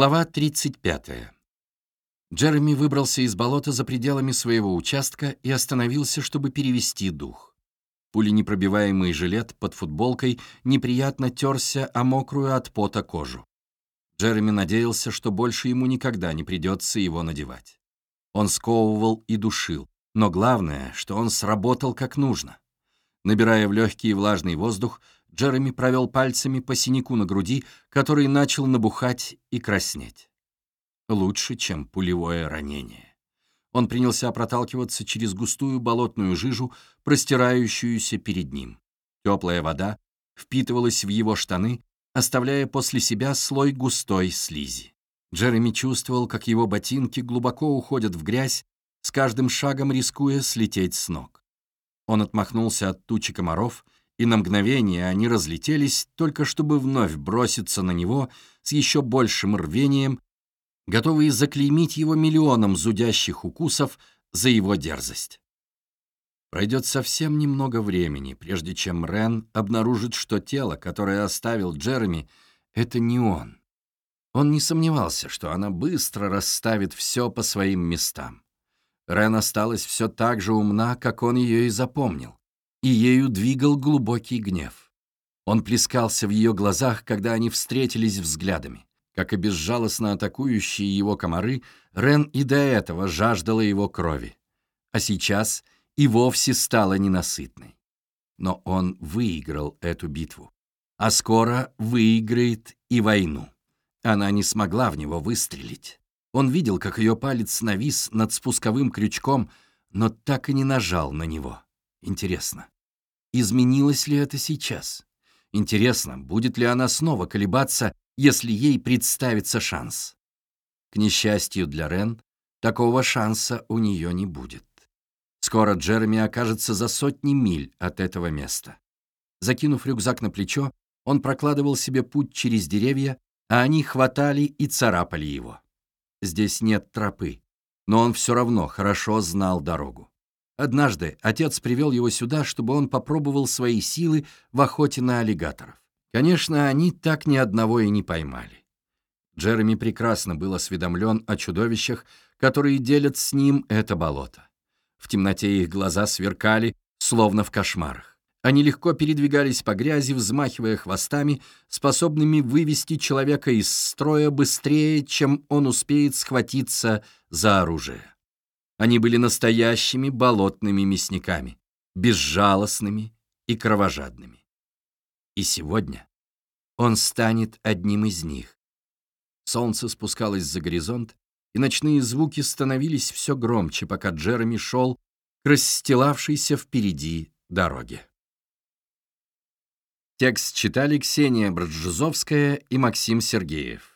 Глава 35. Джереми выбрался из болота за пределами своего участка и остановился, чтобы перевести дух. Пуленепробиваемый жилет под футболкой неприятно терся о мокрую от пота кожу. Джереми надеялся, что больше ему никогда не придется его надевать. Он сковывал и душил, но главное, что он сработал как нужно. Набирая в легкий влажный воздух, Джереми провел пальцами по синяку на груди, который начал набухать и краснеть. Лучше, чем пулевое ранение. Он принялся проталкиваться через густую болотную жижу, простирающуюся перед ним. Теплая вода впитывалась в его штаны, оставляя после себя слой густой слизи. Джереми чувствовал, как его ботинки глубоко уходят в грязь, с каждым шагом рискуя слететь с ног. Он отмахнулся от тучи комаров и на мгновение они разлетелись, только чтобы вновь броситься на него с еще большим рвением, готовые заклеймить его миллионом зудящих укусов за его дерзость. Пройдет совсем немного времени, прежде чем Рен обнаружит, что тело, которое оставил Джереми, это не он. Он не сомневался, что она быстро расставит все по своим местам. Рен осталась все так же умна, как он ее и запомнил и ею двигал глубокий гнев. Он плескался в ее глазах, когда они встретились взглядами. Как и безжалостно атакующие его комары, Рен и до этого жаждала его крови. А сейчас и вовсе стала ненасытной. Но он выиграл эту битву. А скоро выиграет и войну. Она не смогла в него выстрелить. Он видел, как ее палец навис над спусковым крючком, но так и не нажал на него. Интересно, изменилось ли это сейчас? Интересно, будет ли она снова колебаться, если ей представится шанс? К несчастью для Рен, такого шанса у нее не будет. Скоро Джереми окажется за сотни миль от этого места. Закинув рюкзак на плечо, он прокладывал себе путь через деревья, а они хватали и царапали его. Здесь нет тропы, но он все равно хорошо знал дорогу. Однажды отец привел его сюда, чтобы он попробовал свои силы в охоте на аллигаторов. Конечно, они так ни одного и не поймали. Джереми прекрасно был осведомлен о чудовищах, которые делят с ним это болото. В темноте их глаза сверкали, словно в кошмарах. Они легко передвигались по грязи, взмахивая хвостами, способными вывести человека из строя быстрее, чем он успеет схватиться за оружие. Они были настоящими болотными мясниками, безжалостными и кровожадными. И сегодня он станет одним из них. Солнце спускалось за горизонт, и ночные звуки становились все громче, пока Джереми шел к расстилавшейся впереди дороге. Текст читали Ксения Браджузовская и Максим Сергеев.